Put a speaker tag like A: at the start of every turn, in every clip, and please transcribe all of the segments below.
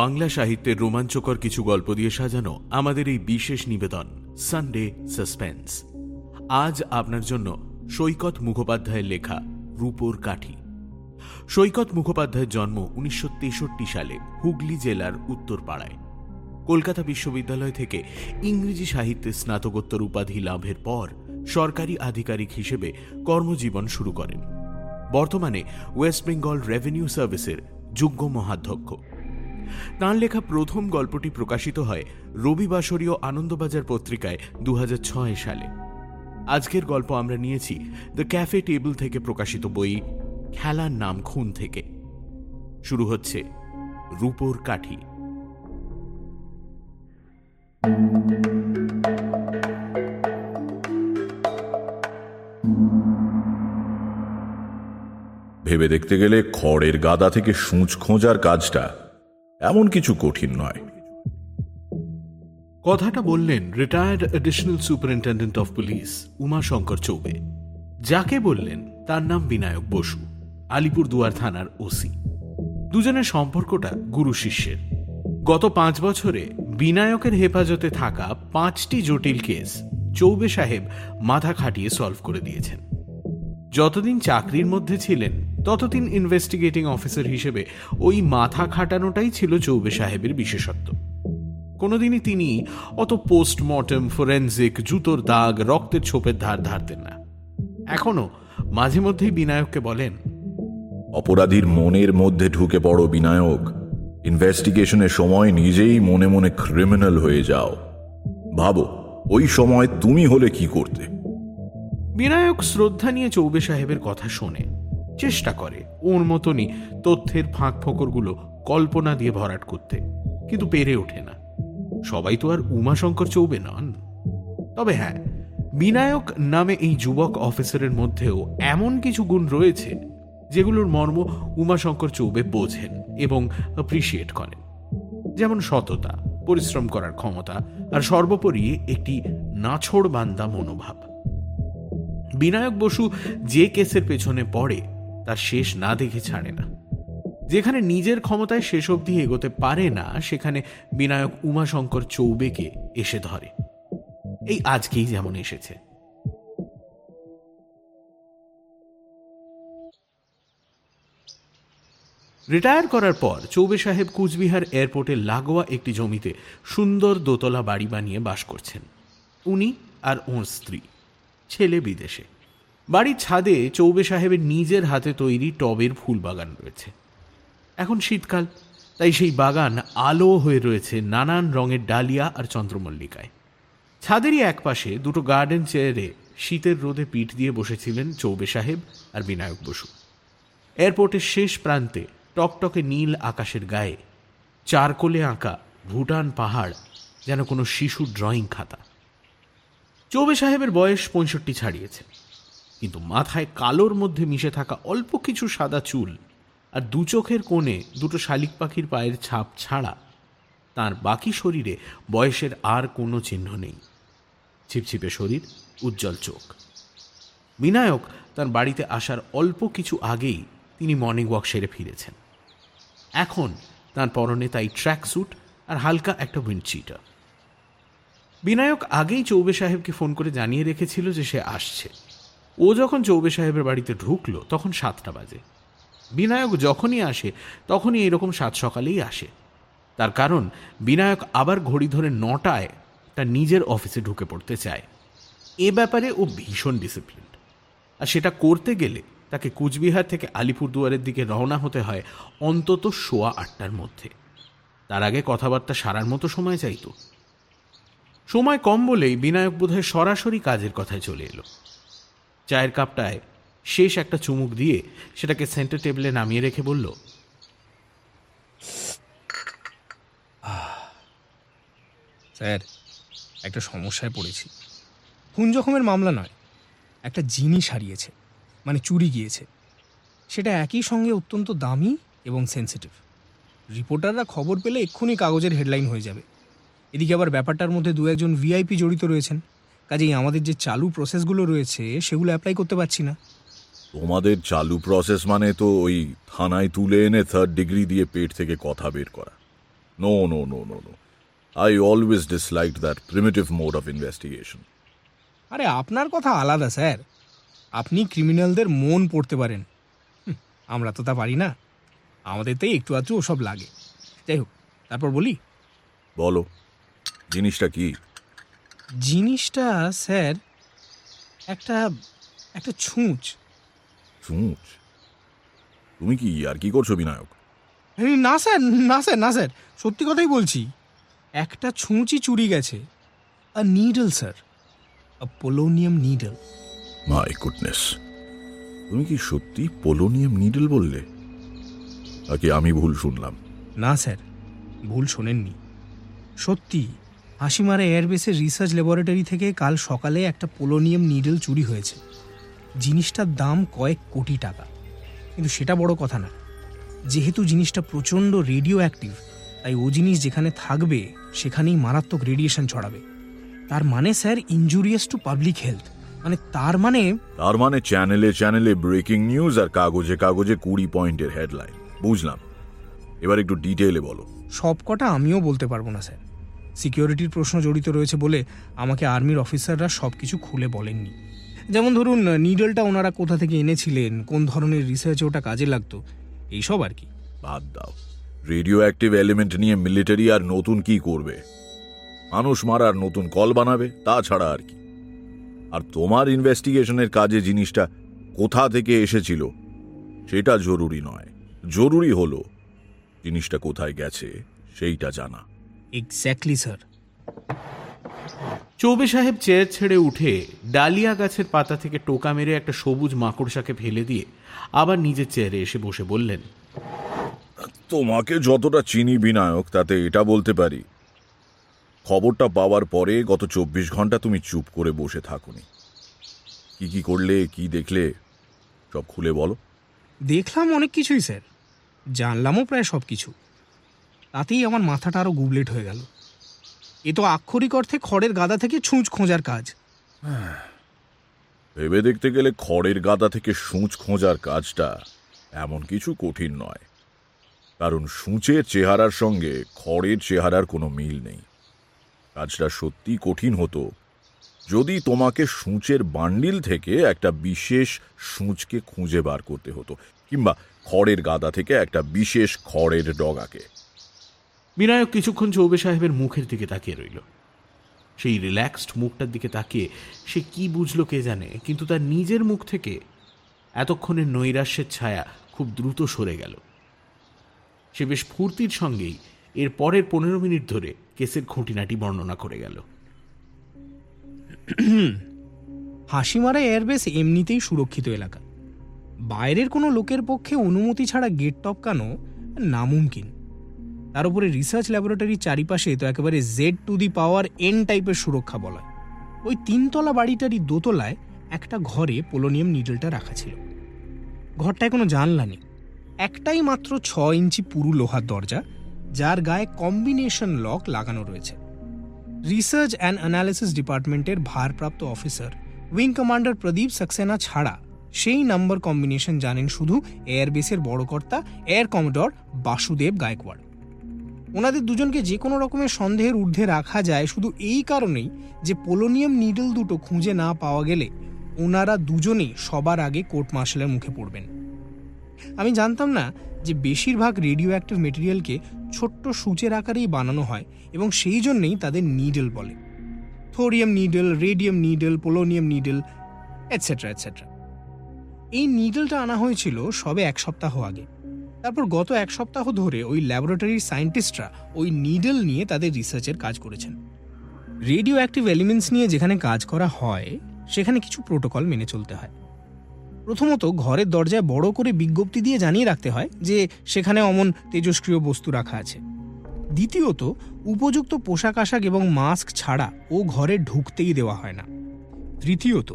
A: বাংলা সাহিত্যের রোমাঞ্চকর কিছু গল্প দিয়ে সাজানো আমাদের এই বিশেষ নিবেদন সানডে সাসপেন্স আজ আপনার জন্য সৈকত মুখোপাধ্যায়ের লেখা, রূপোর কাঠি। সৈকত মুখোপাধ্যায়ের জন্ম উনিশশো তেষট্টি সালে হুগলি জেলার উত্তরপাড়ায়। কলকাতা বিশ্ববিদ্যালয় থেকে ইংরেজি সাহিত্যে স্নাতকোত্তর উপাধি লাভের পর সরকারি আধিকারিক হিসেবে কর্মজীবন শুরু করেন। বর্তমানে ওয়েস্ট বেঙ্গল রেভিনিউ সার্ভিসের যোগ্য মহাধ্যক্ষ। তাঁর লেখা প্রথম গল্পটি প্রকাশিত হয় রবিবাসরীয় আনন্দবাজার পত্রিকায় দু হাজার ছয় সালে। আজকের গল্প আমরা নিয়েছি দ্য ক্যাফে টেবিল থেকে প্রকাশিত বই খেলার নাম খুন থেকে। শুরু হচ্ছে রূপোর কাঠি।
B: ভেবে দেখতে গেলে খড়ের গাদা থেকে সূচ খোঁজার কাজটা এমন কিছু কঠিন নয়।
A: কথাটা বললেন retired additional superintendent of police Umashankar Choubey. যাকে বললেন তার নাম বিনায়ক বসু, আলিপুরদুয়ার থানার ওসি। দুজনের সম্পর্কটা গুরু শিষ্যের। গত পাঁচ বছরে বিনায়কের হেফাজতে থাকা পাঁচটি জটিল কেস চৌবে সাহেব মাথা খাটিয়ে সলভ করে দিয়েছেন। যতদিন চাকরির মধ্যে ছিলেন ততদিন ইনভেস্টিগেটিং অফিসার হিসেবে ওই মাথা খাটানোটাই ছিল চৌবে সাহেবের বিশেষত্ব। কোনোদিনই তিনি অত পোস্টমর্টম ফোরেন্সিক জুতোর দাগ রক্তের ছোপের ধার ধারতেন না। এখনও মাঝে মধ্যেই বিনায়ককে বলেন
B: অপরাধীর মনের মধ্যে ঢুকে পড়ো বিনায়ক। ইনভেস্টিগেশনের সময় নিজেই মনে মনে ক্রিমিনাল হয়ে যাও। ভাবো ওই সময় তুমি হলে কি করতে?
A: বিনায়ক শ্রদ্ধা নিয়ে চৌবে সাহেবের কথা শোনে। চেষ্টা করে ওর মতনই তথ্যের ফাঁক ফোকরগুলো কল্পনা দিয়ে ভরাট করতে, কিন্তু পেরে ওঠে না। সবাই তো আর উমাশঙ্কর চৌবে নন তবে হ্যাঁ বিনায়ক নামে এই যুবক অফিসারের মধ্যেও এমন কিছু গুণ রয়েছে যেগুলোর মর্ম উমাশঙ্কর চৌবে বোঝেন এবং অ্যাপ্রিসিয়েট করেন। যেমন সততা, পরিশ্রম করার ক্ষমতা আর সর্বোপরি একটি নাছড় বান্দা মনোভাব। বিনায়ক বসু যে কেসের পেছনে পড়ে তার শেষ না দেখে ছাড়ে না। যেখানে নিজের ক্ষমতায় শেষ অবধি এগোতে পারে না, সেখানে বিনায়ক উমাশঙ্কর চৌবেকে এসে ধরে। এই আজকেই যেমন এসেছে। রিটায়ার করার পর চৌবে সাহেব কুচবিহার এয়ারপোর্টে লাগোয়া একটি জমিতে সুন্দর দোতলা বাড়ি বানিয়ে বাস করছেন। উনি আর ওর স্ত্রী, ছেলে বিদেশে। বাড়ির ছাদে চৌবে সাহেবের নিজের হাতে তৈরি টবের ফুল বাগান রয়েছে। এখন শীতকাল, তাই সেই বাগান আলো হয়ে রয়েছে নানান রঙের ডালিয়া আর চন্দ্রমল্লিকায়। ছাদেরই এক পাশে দুটো গার্ডেন চেয়ারে শীতের রোদে পিঠ দিয়ে বসেছিলেন চৌবে সাহেব আর বিনায়ক বসু। এয়ারপোর্টের শেষ প্রান্তে টকটকে নীল আকাশের গায়ে, চারকোলে আঁকা ভুটান পাহাড় যেন কোনো শিশু ড্রয়িং খাতা। চৌবে সাহেবের বয়স পঁয়ষট্টি ছাড়িয়েছে। কিন্তু মাথায় কালোর মধ্যে মিশে থাকা অল্প কিছু সাদা চুল আর দু চোখের কোণে দুটো শালিক পাখির পায়ের ছাপ ছাড়া তার বাকি শরীরে বয়সের আর কোনো চিহ্ন নেই। ছিপছিপে শরীর, উজ্জ্বল চোখ। বিনায়ক তার বাড়িতে আসার অল্প কিছু আগেই তিনি মর্নিং ওয়াক সেরে ফিরেছেন। এখন তার পরনে তাই ট্র্যাক স্যুট আর হালকা একটা উইন্ডচিটার বিনায়ক আগেই চৌবে সাহেবকে ফোন করে জানিয়ে রেখেছিল যে সে আসছে। ও যখন চৌবে সাহেবের বাড়িতে ঢুকলো, তখন সাতটা বাজে। বিনায়ক যখনই আসে, তখনই এরকম সাত সকালেই আসে। তার কারণ, বিনায়ক আবার ঘড়ি ধরে নটায় তার নিজের অফিসে ঢুকে পড়তে চায়। এ ব্যাপারে ও ভীষণ ডিসিপ্লিন আর সেটা করতে গেলে তাকে কুচবিহার থেকে আলিপুরদুয়ারের দিকে রওনা হতে হয় অন্তত সোয়া আটটার মধ্যে। তার আগে কথাবার্তা সারার মতো সময় চাইতো। সময় কম বলেই বিনায়ক বোধহয় সরাসরি কাজের কথায় চলে এলো। চায়ের কাপটায় শেষ একটা চুমুক দিয়ে সেটাকে সেন্টার টেবিলে নামিয়ে রেখে বলল
C: স্যার, একটা সমস্যায় পড়েছি। খুন জখমের মামলা নয়, একটা জিনিস হারিয়েছে মানে চুরি গিয়েছে। সেটা একই সঙ্গে অত্যন্ত দামি এবং সেন্সিটিভ রিপোর্টাররা খবর পেলে এক্ষুনি কাগজের হেডলাইন হয়ে যাবে। এদিকে আবার ব্যাপারটার মধ্যে দু একজন ভিআইপি জড়িত রয়েছেন। কাজেই আমাদের যে চালু প্রসেসগুলো রয়েছে সেগুলো অ্যাপ্লাই করতে পারছি না।
B: তোমাদের চালু প্রসেস মানে তো ওই থানায় তুলে এনে থার্ড ডিগ্রি দিয়ে পেট থেকে কথা বের করা। No no no no no I always dislike that primitive mode of investigation
C: আরে আপনার কথা আলাদা স্যার। আপনি ক্রিমিনালদের মন পড়তে পারেন। আমরা তো তা পারি না। আমাদের তাই একটু আধটু ওসব লাগে। যাই হোক তারপর বলি।
B: বলো জিনিসটা কি?
C: জিনিসটা স্যার একটা একটা ছুঁচ।
B: ছুঁচ? তুমি কি আর কি করছ বিনায়ক?
C: না স্যার না স্যার না স্যার সত্যি কথাই বলছি। একটা ছুঁচই চুরি গেছে। A needle sir a polonium needle
B: my goodness তুমি কি সত্যি পোলোনিয়াম নিডল বললে? নাকি আমি ভুল শুনলাম?
C: না স্যার ভুল শোনেননি। সত্যি হাসিমারা এয়ারবেসের রিসার্চ ল্যাবরেটরি থেকে কাল সকালে একটা পোলোনিয়াম নিডল চুরি হয়েছে। জিনিসটার দাম কয়েক কোটি টাকা। কিন্তু সেটা বড় কথা না। যেহেতু জিনিসটা প্রচণ্ড রেডিও অ্যাক্টিভ তাই ও জিনিস যেখানে থাকবে সেখানেই মারাত্মক রেডিয়েশন ছড়াবে। তার মানে sir injurious to public health মানে তার মানে
B: তার মানে চ্যানেলে চ্যানেলে ব্রেকিং নিউজ আর কাগজে কাগজে কুড়ি পয়েন্টের হেডলাইন বুঝলাম। এবার একটু ডিটেলে বলো।
C: সবকটা আমিও বলতে পারব না স্যার। সিকিউরিটির প্রশ্ন জড়িত রয়েছে বলে আমাকে আর্মির অফিসাররা সব কিছু খুলে বলেননি। যেমন ধরুন, নিডলটা ওনারা কোথা থেকে এনেছিলেন, কোন ধরনের রিসার্চে ওটা কাজে লাগতো, এইসব আর কি।
B: বাদ দাও। রেডিও অ্যাক্টিভ এলিমেন্ট নিয়ে মিলিটারি আর নতুন কি করবে? মানুষ মারার নতুন কল বানাবে তাছাড়া আর কি। আর তোমার ইনভেস্টিগেশনের কাজে জিনিসটা কোথা থেকে এসেছিল, সেটা জরুরি নয়। জরুরি হলো, জিনিসটা কোথায় গেছে, সেইটা জানা।
C: এক্স্যাক্টলি স্যার
A: চৌবে সাহেব চেয়ার ছেড়ে উঠে ডালিয়া গাছের পাতা থেকে টোকা মেরে একটা সবুজ মাকড়সাকে ফেলে দিয়ে আবার নিজের চেয়ারে এসে বসে বললেন
B: তোমাকে যতটা চিনি বিনায়ক তাতে এটা বলতে পারি। খবরটা পাওয়ার পরে গত চব্বিশ ঘণ্টা তুমি চুপ করে বসে থাকুনি। কি কি করলে কি দেখলে সব খুলে বলো।
C: দেখলাম অনেক কিছুই স্যার। জানলামও প্রায় সব কিছু তাতেই আমার মাথাটা আরও গুবলেট হয়ে গেল। এ তো আক্ষরিক অর্থে খড়ের গাদা থেকে ছুঁচ খোঁজার কাজ।
B: ভেবে দেখতে গেলে খড়ের গাদা থেকে সূচ খোঁজার কাজটা এমন কিছু কঠিন নয়। কারণ সূচের চেহারার সঙ্গে খড়ের চেহারার কোনো মিল নেই। কাজটা সত্যি কঠিন হতো যদি তোমাকে সূচের বান্ডিল থেকে একটা বিশেষ সূচকে খুঁজে বার করতে হতো, কিংবা খড়ের গাদা থেকে একটা বিশেষ খড়ের ডগাকে।
A: বিনায়ক কিছুক্ষণ চৌবে সাহেবের মুখের দিকে তাকিয়ে রইল। সেই রিল্যাক্সড মুখটার দিকে তাকিয়ে সে কি বুঝলো কে জানে, কিন্তু তার নিজের মুখ থেকে এতক্ষণের নৈরাশ্যের ছায়া খুব দ্রুত সরে গেল। সে বেশ ফুর্তির সঙ্গেই এর পরের পনেরো মিনিট ধরে কেসের খুঁটিনাটি বর্ণনা করে গেল।
C: হাসিমারা এয়ারবেস এমনিতেই সুরক্ষিত এলাকা। বাইরের কোনো লোকের পক্ষে অনুমতি ছাড়া গেট টপকানো নামুমকিন। তার উপরে রিসার্চ ল্যাবরেটরির চারিপাশে তো একেবারে Z to the power N টাইপের সুরক্ষা বলা ওই তিনতলা বাড়িটারই দোতলায় একটা ঘরে পোলোনিয়াম নিডলটা রাখা ছিল। ঘরটায় কোনো জানলা নেই। একটাই মাত্র ছ ইঞ্চি পুরু লোহার দরজা, যার গায়ে কম্বিনেশন লক লাগানো রয়েছে। রিসার্চ অ্যান্ড অ্যানালিসিস ডিপার্টমেন্টের ভারপ্রাপ্ত officer wing commander Pradeep Saxena ছাড়া সেই নাম্বার কম্বিনেশন জানেন শুধু এয়ারবেসের বড় কর্তা এয়ার কমোডর বাসুদেব গায়কওয়াড়। ওনাদের দুজনকে যে কোনো রকমের সন্দেহের ঊর্ধ্বে রাখা যায়, শুধু এই কারণেই যে পোলোনিয়াম নিডল দুটো খুঁজে না পাওয়া গেলে ওনারা দুজনেই সবার আগে কোর্ট মার্শালের মুখে পড়বেন। আমি জানতাম না যে বেশিরভাগ রেডিও অ্যাক্টিভ মেটেরিয়ালকে ছোট্ট সূচের আকারেই বানানো হয় এবং সেই জন্যেই তাদের নিডল বলে। Thorium needle, radium needle, polonium needle etcetera etcetera এই নিডলটা আনা হয়েছিল সবে এক সপ্তাহ আগে। তারপর গত এক সপ্তাহ ধরে ওই ল্যাবরেটরির সায়েন্টিস্টরা ওই নিডল নিয়ে তাদের রিসার্চের কাজ করেছেন। রেডিও অ্যাক্টিভ এলিমেন্টস নিয়ে যেখানে কাজ করা হয়, সেখানে কিছু প্রোটোকল মেনে চলতে হয়। প্রথমত ঘরের দরজায় বড় করে বিজ্ঞপ্তি দিয়ে জানিয়ে রাখতে হয় যে সেখানে অমন তেজস্ক্রিয় বস্তু রাখা আছে। দ্বিতীয়ত, উপযুক্ত পোশাক আশাক এবং মাস্ক ছাড়া ও ঘরে ঢুকতেই দেওয়া হয় না। তৃতীয়ত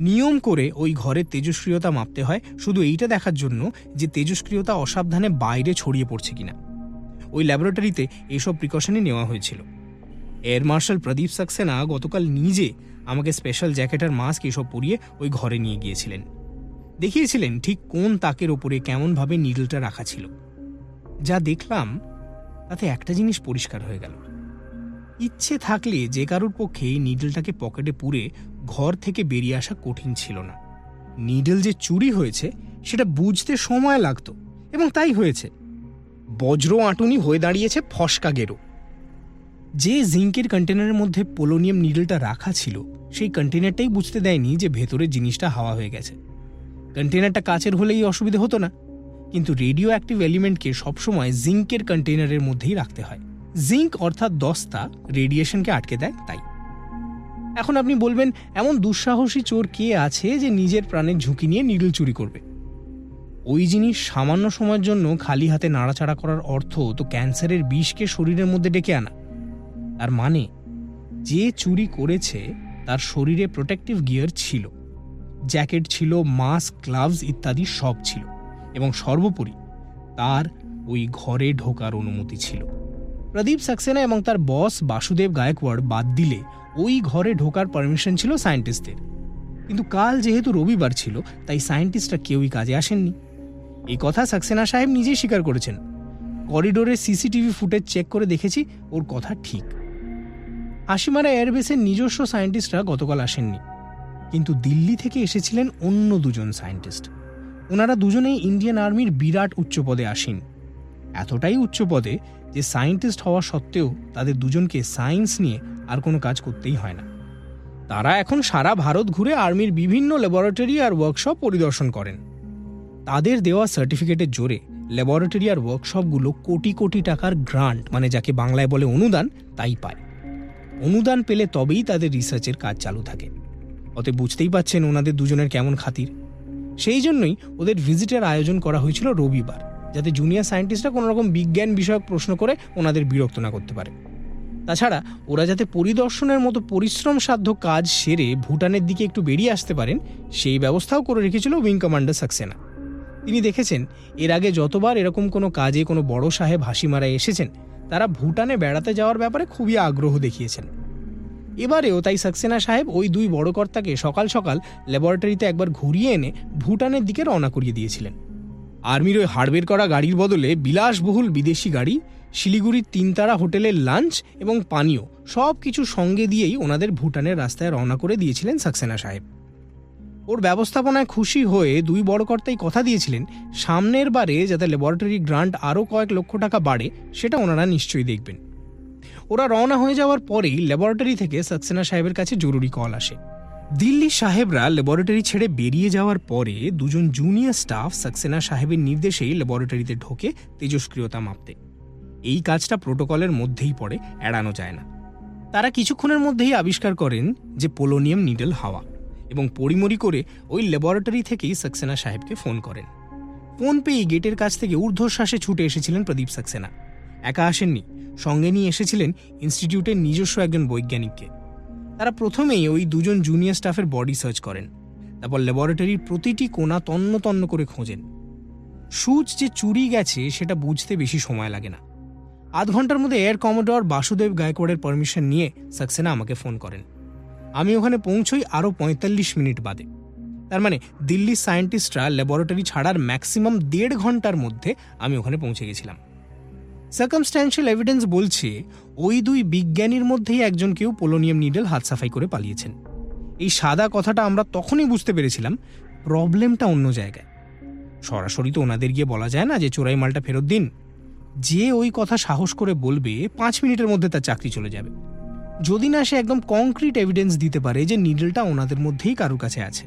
C: নিয়ম করে ওই ঘরের তেজস্ক্রিয়তা মাপতে হয়। শুধু এইটা দেখার জন্য যে তেজস্ক্রিয়তা অসাবধানে বাইরে ছড়িয়ে পড়ছে কিনা। ওই ল্যাবরেটরিতে এসব প্রিকশনই নেওয়া হয়েছিল। এয়ার মার্শাল প্রদীপ সাক্সেনা গতকাল নিজে আমাকে স্পেশাল জ্যাকেট আর মাস্ক এসব পরিয়ে ওই ঘরে নিয়ে গিয়েছিলেন। দেখিয়েছিলেন ঠিক কোন তাকের ওপরে কেমনভাবে নিডলটা রাখা ছিল। যা দেখলাম, তাতে একটা জিনিস পরিষ্কার হয়ে গেল। ইচ্ছে থাকলে যে কারোর পক্ষে নিডলটাকে পকেটে পুরে ঘর থেকে বেরিয়ে আসা কঠিন ছিল না। নিডল যে চুরি হয়েছে, সেটা বুঝতে সময় লাগত, এবং তাই হয়েছে। বজ্র আঁটুনি হয়ে দাঁড়িয়েছে ফসকা গেরো। যে জিঙ্কের কন্টেনারের মধ্যে পোলোনিয়াম নিডলটা রাখা ছিল, সেই কন্টেনারটাই বুঝতে দেয়নি যে ভেতরে জিনিসটা হাওয়া হয়ে গেছে। কন্টেনারটা কাচের হলেই অসুবিধা হতো না, কিন্তু রেডিও অ্যাক্টিভ এলিমেন্টকে সবসময় জিঙ্কের কন্টেনারের মধ্যেই রাখতে হয়। জিঙ্ক অর্থাৎ দস্তা রেডিয়েশনকে আটকে দেয়, তাই। এখন আপনি বলবেন, এমন দুঃসাহসী চোর কে আছে যে নিজের প্রাণের ঝুঁকি নিয়ে নিডল চুরি করবে? ওই জিনিস সামান্য সময়ের জন্য খালি হাতে নাড়াচাড়া করার অর্থ তো ক্যান্সারের বিষকে শরীরের মধ্যে ডেকে আনা। তার মানে যে চুরি করেছে তার শরীরে প্রোটেক্টিভ গিয়ার ছিল। জ্যাকেট ছিল, মাস্ক, গ্লাভস ইত্যাদি সব ছিল এবং সর্বোপরি তার ওই ঘরে ঢোকার অনুমতি ছিল। প্রদীপ সাক্সেনা এবং তার বস বাসুদেব গায়কওয়াড় বাদ দিলে ওই ঘরে ঢোকার পারমিশন ছিল সায়েন্টিস্টদের কিন্তু কাল যেহেতু রবিবার ছিল, তাই সায়েন্টিস্টরা কেউই কাজে আসেননি। এই কথা সাক্সেনা সাহেব নিজেই স্বীকার করেছেন। করিডোরে সিসিটিভি ফুটেজ চেক করে দেখেছি, ওর কথা ঠিক। আশিমারা এয়ারবেসের নিজস্ব সায়েন্টিস্টরা গতকাল আসেননি। কিন্তু দিল্লি থেকে এসেছিলেন অন্য দুজন সায়েন্টিস্ট ওনারা দুজনেই ইন্ডিয়ান আর্মির বিরাট উচ্চপদে আসেন। এতটাই উচ্চপদে যে সায়েন্টিস্ট হওয়া সত্ত্বেও তাদের দুজনকে সায়েন্স নিয়ে আর কোনো কাজ করতেই হয় না। তারা এখন সারা ভারত ঘুরে আর্মির বিভিন্ন ল্যাবরেটরি আর ওয়ার্কশপ পরিদর্শন করেন। তাদের দেওয়া সার্টিফিকেটের জোরে ল্যাবরেটরি আর ওয়ার্কশপগুলো কোটি কোটি টাকার গ্রান্ট মানে যাকে বাংলায় বলে অনুদান, তাই পায়। অনুদান পেলে তবেই তাদের রিসার্চের কাজ চালু থাকে। অতএব বুঝতেই পাচ্ছেন ওনাদের দুজনের কেমন খাতির। সেই জন্যই ওদের ভিজিটের আয়োজন করা হয়েছিল রবিবার। যাতে জুনিয়র সায়েন্টিস্টরা কোনো রকম বিজ্ঞান বিষয়ক প্রশ্ন করে ওনাদের বিরক্ত না করতে পারে। তাছাড়া ওরা যাতে পরিদর্শনের মতো পরিশ্রম সাধ্য কাজ সেরে ভুটানের দিকে একটু বেরিয়ে আসতে পারেন, সেই ব্যবস্থাও করে রেখেছিল উইং কমান্ডার সাক্সেনা। তিনি দেখেছেন, এর আগে যতবার এরকম কোনো কাজে কোনো বড় সাহেব হাসি মারায় এসেছেন, তারা ভুটানে বেড়াতে যাওয়ার ব্যাপারে খুবই আগ্রহ দেখিয়েছেন। এবারেও তাই সাক্সেনা সাহেব ওই দুই বড় কর্তাকে সকাল সকাল ল্যাবরেটরিতে একবার ঘুরিয়ে এনে ভুটানের দিকে রওনা করিয়ে দিয়েছিলেন। আর্মির ওই হাড়বের করা গাড়ির বদলে বিলাসবহুল বিদেশি গাড়ি, শিলিগুড়ির তিনতারা হোটেলের লাঞ্চ এবং পানীয় সব কিছু সঙ্গে দিয়েই ওনাদের ভুটানের রাস্তায় রওনা করে দিয়েছিলেন সাক্সেনা সাহেব। ওর ব্যবস্থাপনায় খুশি হয়ে দুই বড় কর্তাই কথা দিয়েছিলেন, সামনের বারে যাতে ল্যাবরেটরি গ্রান্ট আরও কয়েক লক্ষ টাকা বাড়ে, সেটা ওনারা নিশ্চয়ই দেখবেন। ওরা রওনা হয়ে যাওয়ার পরেই ল্যাবরেটরি থেকে সাক্সেনা সাহেবের কাছে জরুরি কল আসে। দিল্লি সাহেবরা ল্যাবরেটরি ছেড়ে বেরিয়ে যাওয়ার পরে দুজন জুনিয়র স্টাফ সাক্সেনা সাহেবের নির্দেশেই ল্যাবরেটরিতে ঢোকে তেজস্ক্রিয়তা মাপতে। এই কাজটা প্রোটোকলের মধ্যেই পড়ে, এড়ানো যায় না। তারা কিছুক্ষণের মধ্যেই আবিষ্কার করেন যে পোলোনিয়াম নিডল হাওয়া এবং পরিমরি করে ওই ল্যাবরেটরি থেকেই সাক্সেনা সাহেবকে ফোন করেন। ফোন পেয়ে গেটের কাছ থেকে ঊর্ধ্বশ্বাসে ছুটে এসেছিলেন প্রদীপ সাক্সেনা। একা আসেননি, সঙ্গে নিয়ে এসেছিলেন ইনস্টিটিউটের নিজস্ব একজন বৈজ্ঞানিককে। তারা প্রথমেই ওই দুজন জুনিয়র স্টাফের বডি সার্চ করেন। তারপর ল্যাবরেটরির প্রতিটি কোণা তন্ন তন্ন করে খোঁজেন। সুচ যে চুরি গেছে, সেটা বুঝতে বেশি সময় লাগে না। আধ ঘণ্টার মধ্যে এয়ার কমোডর বাসুদেব গায়কোয়াড়ের পারমিশন নিয়ে সাক্সেনা আমাকে ফোন করেন। আমি ওখানে পৌঁছই আরও পঁয়তাল্লিশ মিনিট বাদে। তার মানে দিল্লির সায়েন্টিস্টরা ল্যাবরেটরি ছাড়ার ম্যাক্সিমাম দেড় ঘণ্টার মধ্যে আমি ওখানে পৌঁছে গেছিলাম। সার্কামস্ট্যান্সিয়াল এভিডেন্স বলছে, ওই দুই বিজ্ঞানীর মধ্যেই একজন কেউ পোলোনিয়াম নিডেল হাত সাফাই করে পালিয়েছেন। এই সাদা কথাটা আমরা তখনই বুঝতে পেরেছিলাম প্রবলেমটা অন্য জায়গায়। সরাসরি তো ওনাদের গিয়ে বলা যায় না যে চোরাই মালটা ফেরত দিন। যে ওই কথা সাহস করে বলবে, পাঁচ মিনিটের মধ্যে তার চাকরি চলে যাবে। যদি না সে একদম কংক্রিট এভিডেন্স দিতে পারে যে নিডলটা ওনাদের মধ্যেই কারুর কাছে আছে।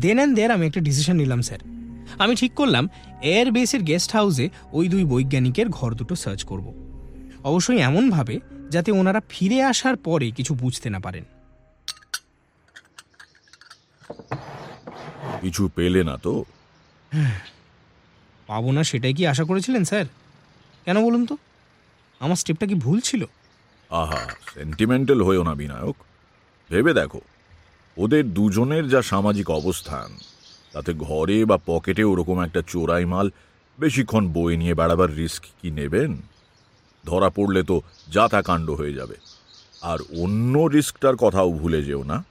C: দেন অ্যান্ড দেয়ার আমি একটা ডিসিশন নিলাম, স্যার। আমি ঠিক করলাম এয়ার বেসের গেস্ট হাউসে ওই দুই বৈজ্ঞানিকের ঘর দুটো সার্চ করব। অবশ্যই এমনভাবে যাতে ওনারা ফিরে আসার পরে কিছু বুঝতে না পারেন।
B: কিছু পেলে না তো?
C: পাবো না সেটাই কি আশা করেছিলেন স্যার? কেন বলুন তো? আমার স্টেপটা কি ভুল ছিল?
B: আহা সেন্টিমেন্টাল হয়েও না বিনায়ক। ভেবে দেখো ওদের দুজনের যা সামাজিক অবস্থান তাতে ঘরে বা পকেটে ওরকম একটা চোরাই মাল, বেশিক্ষণ বয়ে নিয়ে বেড়াবার রিস্ক কি নেবেন? ধরা পড়লে তো যাতা কাণ্ড হয়ে যাবে। আর অন্য রিস্কটার কথাও ভুলে যেও না।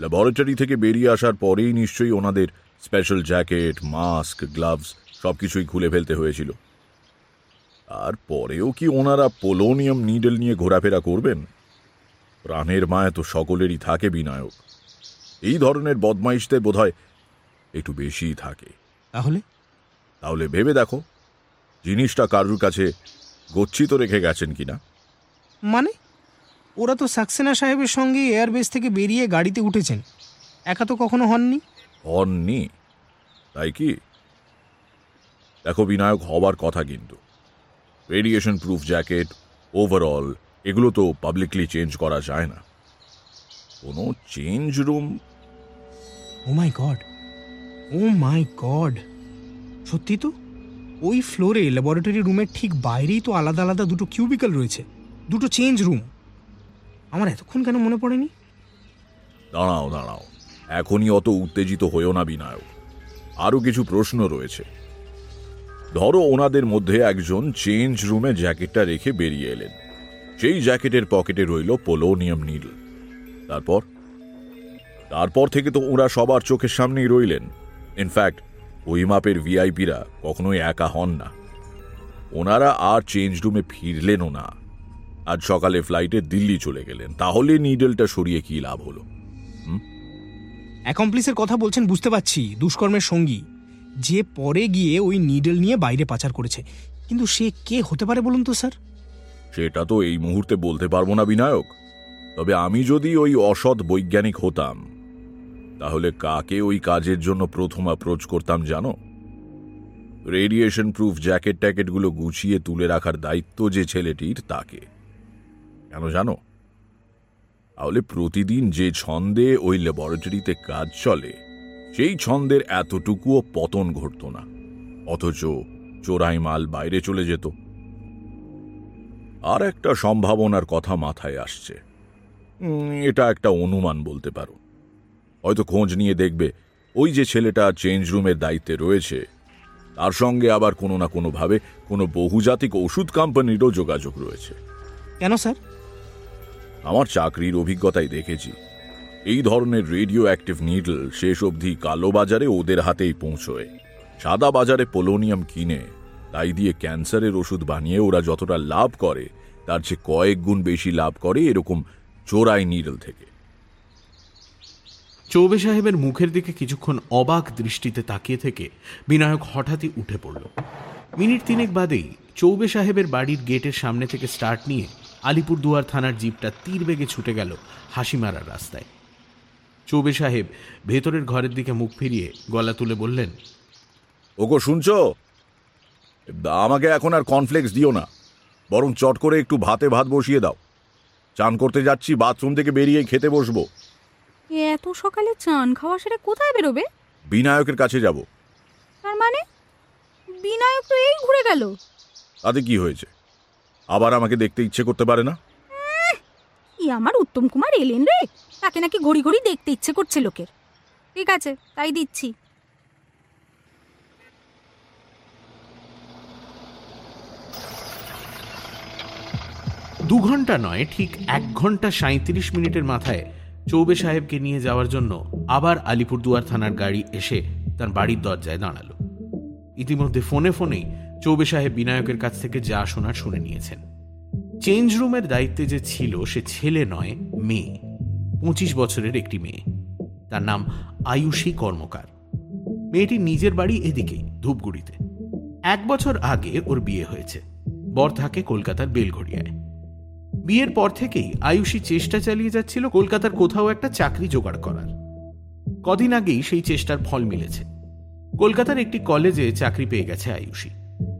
B: ল্যাবরেটরি থেকে বেরিয়ে আসার পরেই নিশ্চয়ই ওনাদের স্পেশাল জ্যাকেট, মাস্ক, গ্লাভস সব কিছুই খুলে ফেলতে হয়েছিল। আর পরেও কি ওনারা পোলোনিয়াম নিডল নিয়ে ঘোরাফেরা করবেন? প্রাণের মায়া তো সকলেরই থাকে, বিনায়ক। এই ধরনের বদমাইশদের বোধহয় একটু বেশিই থাকে।
C: তাহলে?
B: তাহলে ভেবে দেখো জিনিসটা কারুর কাছে গচ্ছিত রেখে গেছেন কিনা?
C: মানে? ওরা তো সাক্সেনা সাহেবের সঙ্গে এয়ারবেস থেকে বেরিয়ে গাড়িতে উঠেছেন। একা তো কখনো হননি?
B: হননি? তাই কি? দেখো বিনায়ক হবার কথা কিন্তু। রেডিয়েশন প্রুফ জ্যাকেট ওভারঅল এগুলো তো পাবলিকলি চেঞ্জ করা যায় না। কোনো change room?
C: Oh my God oh my God সত্যি তো? ওই ফ্লোরে ল্যাবরেটরি রুমের ঠিক বাইরেই তো আলাদা আলাদা দুটো কিউবিক্যাল রয়েছে। দুটো চেঞ্জ রুম আমার এতক্ষণ কেন মনে পড়েনি?
B: দাঁড়াও দাঁড়াও। এখনই অত উত্তেজিত হয়েও না, বিনায়ক। আরও কিছু প্রশ্ন রয়েছে। ধরো ওনাদের মধ্যে একজন চেঞ্জ রুমে জ্যাকেটটা রেখে বেরিয়ে এলেন। সেই জ্যাকেটের পকেটে রইল পোলোনিয়াম নীল তারপর? তারপর থেকে তো ওরা সবার চোখের সামনেই রইলেন। ইনফ্যাক্ট ওই মাপের ভিআইপিরা কখনোই একা হন না। ওনারা আর চেঞ্জ রুমে ফিরলেনও না। আজ সকালে ফ্লাইটে দিল্লি চলে গেলেন তাহলে নিডেলটা সরিয়ে কি লাভ হলো?
C: অ্যাকমপ্লিসের কথা বলছেন বুঝতে পারছি দুষ্কর্মের সঙ্গী। যে পরে গিয়ে ওই নিডেল নিয়ে বাইরে পাচার করেছে। কিন্তু সে কে হতে পারে বলুন তো স্যার?
B: সেটা তো এই মুহূর্তে বলতে পারব না বিনায়ক। তবে আমি যদি ওই অসৎ বৈজ্ঞানিক হতাম তাহলে কাকে ওই কাজের জন্য প্রথম অ্যাপ্রোচ করতাম জানো? রেডিয়েশন প্রুফ জ্যাকেট ট্যাকেটগুলো গুছিয়ে তুলে রাখার দায়িত্ব যে ছেলেটির, তাকে। কেন জানো? তাহলে প্রতিদিন যে ছন্দে ওই ল্যাবরেটরিতে কাজ চলে, সেই ছন্দের এতটুকুও পতন ঘটত না। অথচ চোরাই মাল বাইরে চলে যেত। আর একটা সম্ভাবনার কথা মাথায় আসছে। এটা একটা অনুমান বলতে পারো। হয়তো খোঁজ নিয়ে দেখবে। ওই যে ছেলেটা চেঞ্জ রুমের দায়িত্বে রয়েছে। তার সঙ্গে আবার কোনো না কোনোভাবে কোনো বহুজাতিক ওষুধ কোম্পানিরও যোগাযোগ রয়েছে।
C: কেন স্যার?
B: আমার চাকরির অভিজ্ঞতায় দেখেছি। এই ধরনের রেডিও অ্যাক্টিভ নিডল শেষ অবধি কালো বাজারে ওদের হাতেই পৌঁছয়। সাদা বাজারে পোলোনিয়াম কিনে তাই দিয়ে ক্যান্সারের ওষুধ বানিয়ে ওরা যতটা লাভ করে তার চেয়ে কয়েক গুণ বেশি লাভ করে এরকম চোরাই নিডল থেকে।
A: চৌবে সাহেবের মুখের দিকে কিছুক্ষণ অবাক দৃষ্টিতে তাকিয়ে থেকে বিনায়ক হঠাৎই উঠে পড়ল। মিনিট তিনেক বাদেই চৌবে সাহেবের বাড়ির গেটের সামনে থেকে স্টার্ট নিয়ে আলিপুরদুয়ার থানার জিপটা তীর বেগে ছুটে গেল হাসি মারার রাস্তায়। চৌবে সাহেব ভেতরের ঘরের দিকে মুখ ফিরিয়ে গলা তুলে বললেন,
B: ওগো, শুনছো? আমাকে এখন আর কনফ্লেক্স দিও না, বরং চট করে একটু ভাতে ভাত বসিয়ে দাও। চান করতে যাচ্ছি, বাথরুম থেকে বেরিয়ে খেতে বসবো।
D: এত সকালে চান খাওয়া সেটা কোথায় বেরোবে?
B: বিনায়কের কাছে যাব।
D: তার মানে? বিনায়ক তো এই ঘুরে গেল।
B: তাতে কি হয়েছে? আবার আমাকে দেখতে ইচ্ছে করতে পারে না?
D: ই আমার উত্তম কুমার এলেন রে? তাকে নাকি ঘড়ি ঘড়ি দেখতে ইচ্ছে করছে লোকের। ঠিক আছে তাই দিচ্ছি।
A: দু ঘণ্টা নয় ঠিক এক ঘণ্টা সাঁত্রিশ মিনিটের মাথায় চৌবে সাহেবকে নিয়ে যাওয়ার জন্য আবার আলিপুরদুয়ার থানার গাড়ি এসে তার বাড়ির দরজায় দাঁড়াল। ইতিমধ্যে ফোনে ফোনেই চৌবে সাহেব বিনায়কের কাছ থেকে যা শোনার শুনে নিয়েছেন। চেঞ্জ রুমের দায়িত্বে যে ছিল সে ছেলে নয়, মেয়ে। পঁচিশ বছরের একটি মেয়ে। তার নাম আয়ুষী কর্মকার। মেয়েটি নিজের বাড়ি এদিকেই, ধূপগুড়িতে। এক বছর আগে ওর বিয়ে হয়েছে। বর থাকে কলকাতার বেলঘড়িয়ায়। বিয়ের পর থেকেই আয়ুষী চেষ্টা চালিয়ে যাচ্ছিল কলকাতার কোথাও একটা চাকরি জোগাড় করার। কদিন আগেই সেই চেষ্টার ফল মিলেছে। কলকাতার একটি কলেজে চাকরি পেয়ে গেছে আয়ুষী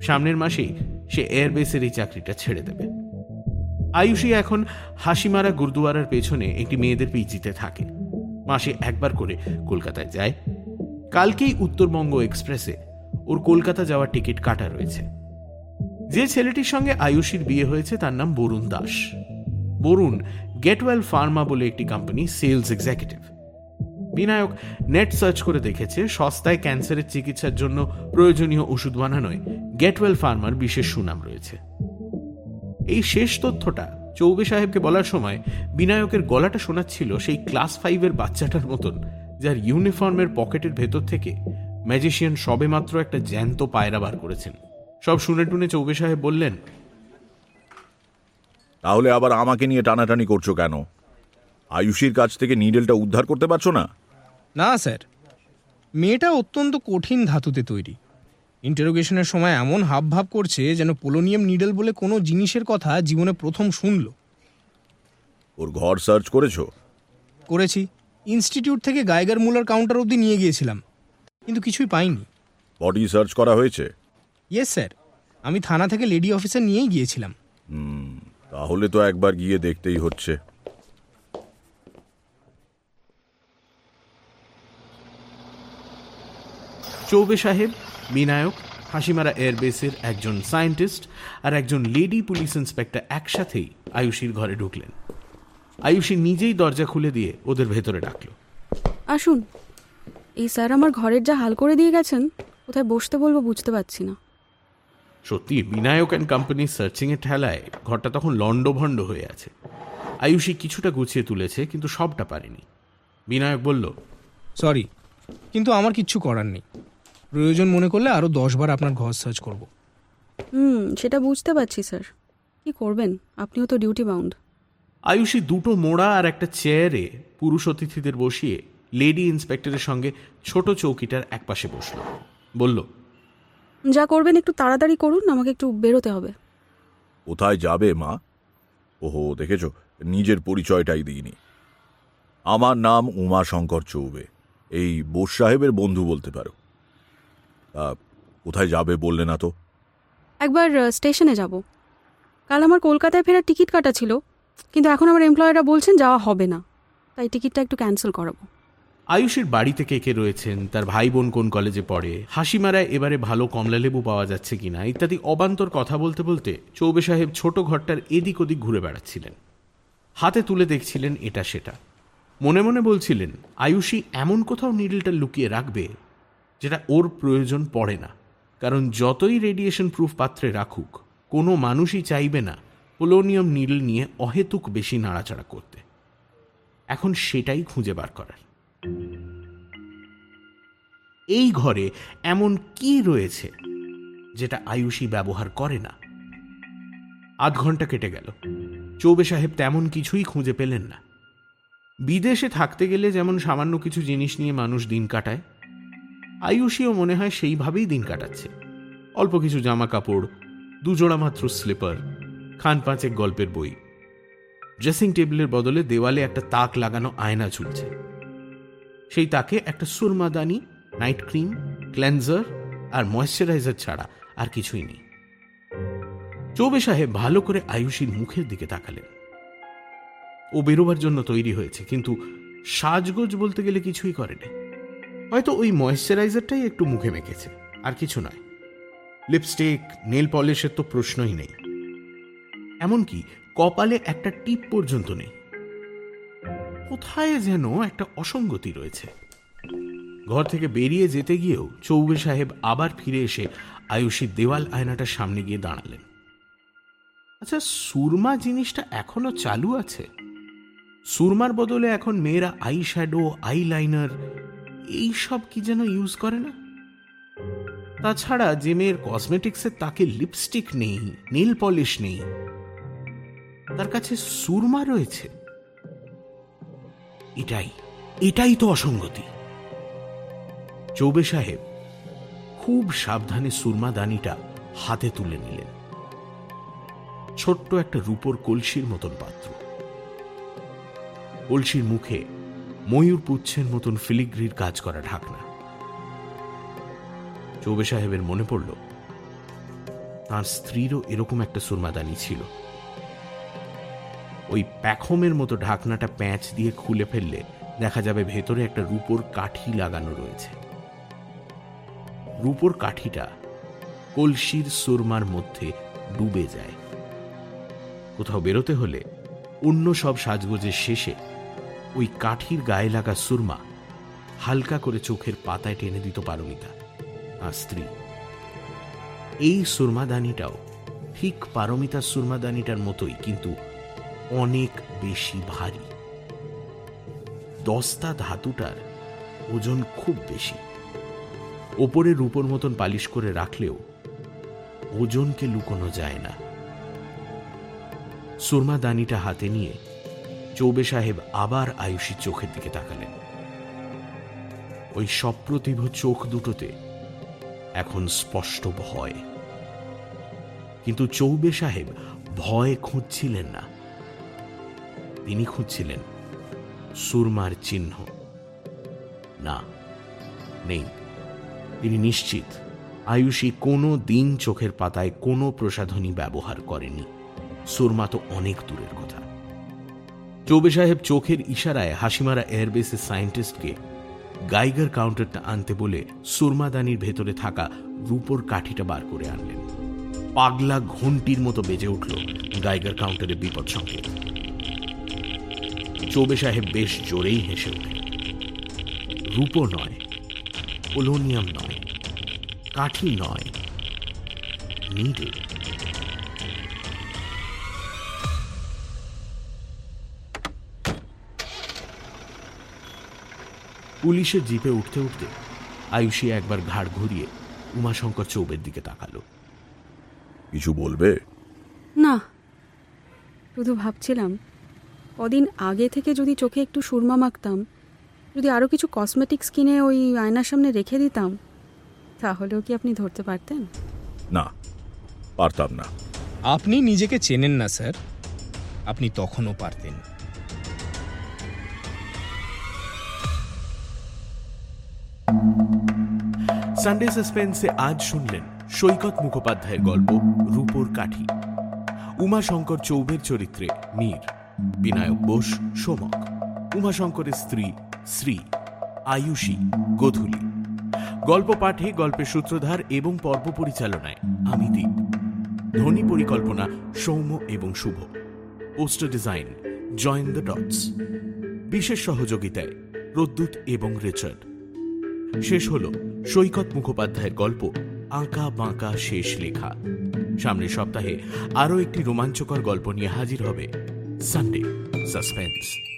A: সামনের মাসেই সে এয়ারবেসের এই চাকরিটা ছেড়ে দেবে। আয়ুষী এখন হাসিমারা গুরুদুয়ারার পেছনে একটি মেয়েদের পিজিতে থাকে। মাসে একবার করে কলকাতায় যায়। কালকেই উত্তরবঙ্গ এক্সপ্রেসে ওর কলকাতা যাওয়ার টিকিট কাটা রয়েছে। যে ছেলেটির সঙ্গে আয়ুষীর বিয়ে হয়েছে তার নাম বরুণ দাস। বরুণ গেটওয়েল ফার্মা বলে একটি company sales executive. Binayak net search করে দেখেছে, সস্তায় ক্যান্সারের চিকিৎসার জন্য প্রয়োজনীয় ওষুধ বানানোয় গেটওয়েল ফার্মার বিশেষ সুনাম রয়েছে। এই শেষ তথ্যটা চৌবে সাহেবকে বলার সময় বিনায়কের গলাটা শোনাচ্ছিল সেই ক্লাস ফাইভের বাচ্চাটার মতন, যার ইউনিফর্মের পকেটের ভেতর থেকে ম্যাজিশিয়ান সবেমাত্র একটা জ্যান্ত পায়রা বার করেছেন। সব শুনে টুনে চৌবে সাহেব বললেন
B: তাহলে আবার আমাকে নিয়ে টানাটানি করছ কেন? আয়ুষীর কাছ থেকে নিডেলটা উদ্ধার করতে পারছ না?
C: না স্যার। মেয়েটা অত্যন্ত কঠিন ধাতুতে তৈরি। ইন্টারোগেশনের সময় এমন হাব ভাব করছে যেন পোলোনিয়াম নিডেল বলে কোনো জিনিসের কথা জীবনে প্রথম শুনলো।
B: ওর ঘর সার্চ করেছ?
C: করেছি। ইনস্টিটিউট থেকে গাইগার মুলার কাউন্টার অবধি নিয়ে গিয়েছিলাম কিন্তু কিছুই পাইনি।
B: বডি সার্চ করা হয়েছে?
C: ইয়েস স্যার আমি থানা থেকে লেডি অফিসার নিয়েই গিয়েছিলাম।
B: তাহলে তো একবার গিয়ে দেখতেই হচ্ছে।
A: চৌবে সাহেব বিনায়ক হাসিমারা এয়ারবেসের একজন সায়েন্টিস্ট আর একজন লেডি পুলিশ ইন্সপেক্টর একসাথেই আয়ুষীর ঘরে ঢুকলেন। আয়ুষী নিজেই দরজা খুলে দিয়ে ওদের ভেতরে ডাকলো।
E: আসুন। এই স্যার আমার ঘরের যা হাল করে দিয়ে গেছেন কোথায় বসতে বলব বুঝতে পারছি না।
A: সত্যি বিনায়ক অ্যান্ড কোম্পানির সার্চিংয়ের ঠেলায় ঘরটা তখন লণ্ডভণ্ড হয়ে আছে। আয়ুষী কিছুটা গুছিয়ে তুলেছে কিন্তু সবটা পারেনি। বিনায়ক বলল
C: সরি কিন্তু আমার কিচ্ছু করার নেই। প্রয়োজন মনে করলে আরও দশবার আপনার ঘর সার্চ করব।
E: হুম সেটা বুঝতে পারছি স্যার। কি করবেন? আপনিও তো ডিউটি বাউন্ড
A: আয়ুষী দুটো মোড়া আর একটা চেয়ারে পুরুষ অতিথিদের বসিয়ে লেডি ইন্সপেক্টরের সঙ্গে ছোট চৌকিটার একপাশে বসল। বলল
E: যা করবেন একটু তাড়াতাড়ি করুন আমাকে একটু বেরোতে হবে।
B: কোথায় যাবে মা? ওহো দেখেছ নিজের পরিচয়টাই দিইনি। আমার নাম উমাশঙ্কর চৌবে। এই বোস সাহেবের বন্ধু বলতে পারো। কোথায় যাবে বললে না তো?
E: একবার স্টেশনে যাব। কাল আমার কলকাতায় ফেরার টিকিট কাটা ছিল কিন্তু এখন আমার এমপ্লয়াররা বলছেন যাওয়া হবে না। তাই টিকিটটা একটু ক্যান্সেল করাবো।
A: আয়ুষের বাড়িতে কে কে রয়েছেন? তার ভাই বোন কোন কলেজে পড়ে? হাসিমারায় এবারে ভালো কমলালেবু পাওয়া যাচ্ছে কিনা? ইত্যাদি অবান্তর কথা বলতে বলতে চৌবে সাহেব ছোট ঘরটার এদিক ওদিক ঘুরে বেড়াচ্ছিলেন। হাতে তুলে দেখছিলেন এটা সেটা। মনে মনে বলছিলেন, আয়ুষী এমন কোথাও নিডলটা লুকিয়ে রাখবে যেটা ওর প্রয়োজন পড়ে না। কারণ যতই রেডিয়েশন প্রুফ পাত্রে রাখুক, কোনো মানুষই চাইবে না পোলোনিয়াম নিডল নিয়ে অহেতুক বেশি নাড়াচাড়া করতে। এখন সেটাই খুঁজে বার করার। এই ঘরে এমন কি রয়েছে যেটা আয়ুষী ব্যবহার করে না? আধ ঘণ্টা কেটে গেল। চৌবে সাহেব তেমন কিছুই খুঁজে পেলেন না। বিদেশে থাকতে গেলে যেমন সামান্য কিছু জিনিস নিয়ে মানুষ দিন কাটায়, আয়ুষীও মনে হয় সেইভাবেই দিন কাটাচ্ছে। অল্প কিছু জামা কাপড় দুজোড়া মাত্র স্লিপার, খান পাঁচেক গল্পের বই। ড্রেসিং টেবিলের বদলে দেওয়ালে একটা তাক লাগানো আয়না ঝুলছে। সেই তাকে একটা সুরমাদানি নাইট ক্রিম ক্লেন্সার আর ময়শ্চারাইজার ছাড়া আর কিছুই নেই। চৌবে সাহেব ভালো করে আয়ুষীর মুখের দিকে তাকালেন। ও বেরোবার জন্য তৈরি হয়েছে, কিন্তু সাজগোজ বলতে গেলে কিছুই করেনি। হয়তো ওই ময়শ্চারাইজারটাই একটু মুখে মেখেছে, আর কিছু নয়। লিপস্টিক, নেল পলিশের তো প্রশ্নই নেই। এমনকি কপালে একটা টিপ পর্যন্ত নেই। কোথায় যেন একটা অসঙ্গতি রয়েছে। ঘর থেকে বেরিয়ে যেতে গিয়েও চৌবে সাহেব আবার ফিরে এসে আয়ুষীর দেওয়াল আয়নাটার সামনে গিয়ে দাঁড়ালেন। আচ্ছা সুরমা জিনিসটা এখনও চালু আছে? সুরমার বদলে এখন মেয়েরা আই শ্যাডো, আই লাইনার এইসব কি যেন ইউজ করে না? তাছাড়া যে মেয়ের কসমেটিক্সের তাকে লিপস্টিক নেই, নীল পলিশ নেই, তার কাছে সুরমা রয়েছে। এটাই এটাই তো অসঙ্গতি। চৌবে সাহেব খুব সাবধানে সুরমা দানিটা হাতে তুলে নিলেন। ছোট্ট একটা রূপোর কলসির মতন পাত্র। কলসির মুখে ময়ূর পুচ্ছের মতন ফিলিগ্রির কাজ করা ঢাকনা। চৌবে সাহেবের মনে পড়ল, তার স্ত্রীরও এরকম একটা সুরমাদানি ছিল। ওই প্যাখমের মতো ঢাকনাটা প্যাঁচ দিয়ে খুলে ফেললে দেখা যাবে ভেতরে একটা রূপোর কাঠি লাগানো রয়েছে। রূপোর কাঠিটা কলসির সুরমার মধ্যে ডুবে যায়। কোথাও বেরোতে হলে অন্য সব সাজগোজের শেষে ওই কাঠির গায়ে লাগা সুরমা হালকা করে চোখের পাতায় টেনে দিত পারমিতা, আর স্ত্রী। এই সুরমাদানিটাও ঠিক পারমিতার সুরমাদানিটার মতোই, কিন্তু অনেক বেশি ভারী। দস্তা ধাতুটার ওজন খুব বেশি। ওপরে রূপোর মতন পালিশ করে রাখলেও ওজনকে লুকোনো যায় না। সুরমা দানিটা হাতে নিয়ে চৌবে সাহেব আবার আয়ুষী চোখের দিকে তাকালেন। ওই সপ্রতিভ চোখ দুটোতে এখন স্পষ্ট ভয়। কিন্তু চৌবে সাহেব ভয় খুঁজছিলেন না। তিনি খুঁজছিলেন সুরমার চিহ্ন। না, নেই। তিনি নিশ্চিত, আয়ুষী কোনো দিন চোখের পাতায় কোনো প্রসাধনী ব্যবহার করেনি। সুরমা তো অনেক দূরের কথা। চৌবে সাহেব চোখের ইশারায় হাসিমারা এয়ারবেসের সায়েন্টিস্টকে গাইগার কাউন্টারটা আনতে বলে সুরমাদানির ভেতরে থাকা রূপোর কাঠিটা বার করে আনলেন। পাগলা ঘন্টির মতো বেজে উঠল গাইগার কাউন্টারে বিপদ সংকেত। চৌবে সাহেব বেশ জোরেই হেসে উঠলেন। রূপো নয় পোলোনিয়াম নয় কাঠি নয় নিডল পুলিশের জিপে উঠতে উঠতে আয়ুষী একবার ঘাড় ঘুরিয়ে উমাশঙ্কর চৌবের দিকে তাকালো।
B: কিছু বলবে?
E: না শুধু ভাবছিলাম কদিন আগে থেকে যদি চোখে একটু সুরমা মাখতাম যদি আরও কিছু কসমেটিক্স কিনে ওই আয়নার সামনে রেখে দিতাম তাহলেও কি আপনি ধরতে পারতেন?
B: না পারতাম না।
C: আপনি নিজেকে চেনেন না স্যার। আপনি তখনও পারতেন।
A: সানডে সাসপেন্সে আজ শুনলেন সৈকত মুখোপাধ্যায়ের গল্প রূপোর কাঠি। উমাশঙ্কর চৌবের চরিত্রে মীর বিনায়ক বোস সোমক। উমাশঙ্করের স্ত্রী শ্রী আয়ুষী গোধূলি। গল্প পাঠে, গল্পের সূত্রধার এবং পর্ব পরিচালনায় আমি দীপ। ধ্বনি পরিকল্পনা সৌম্য এবং Shubho. Poster design join the dots. বিশেষ সহযোগিতায় প্রদ্যুৎ এবং রিচার্ড। শেষ হল সৈকত মুখোপাধ্যায়ের গল্প আঁকা বাঁকা শেষ লেখা। সামনের সপ্তাহে আরও একটি রোমাঞ্চকর গল্প নিয়ে হাজির হবে সানডে সাসপেন্স।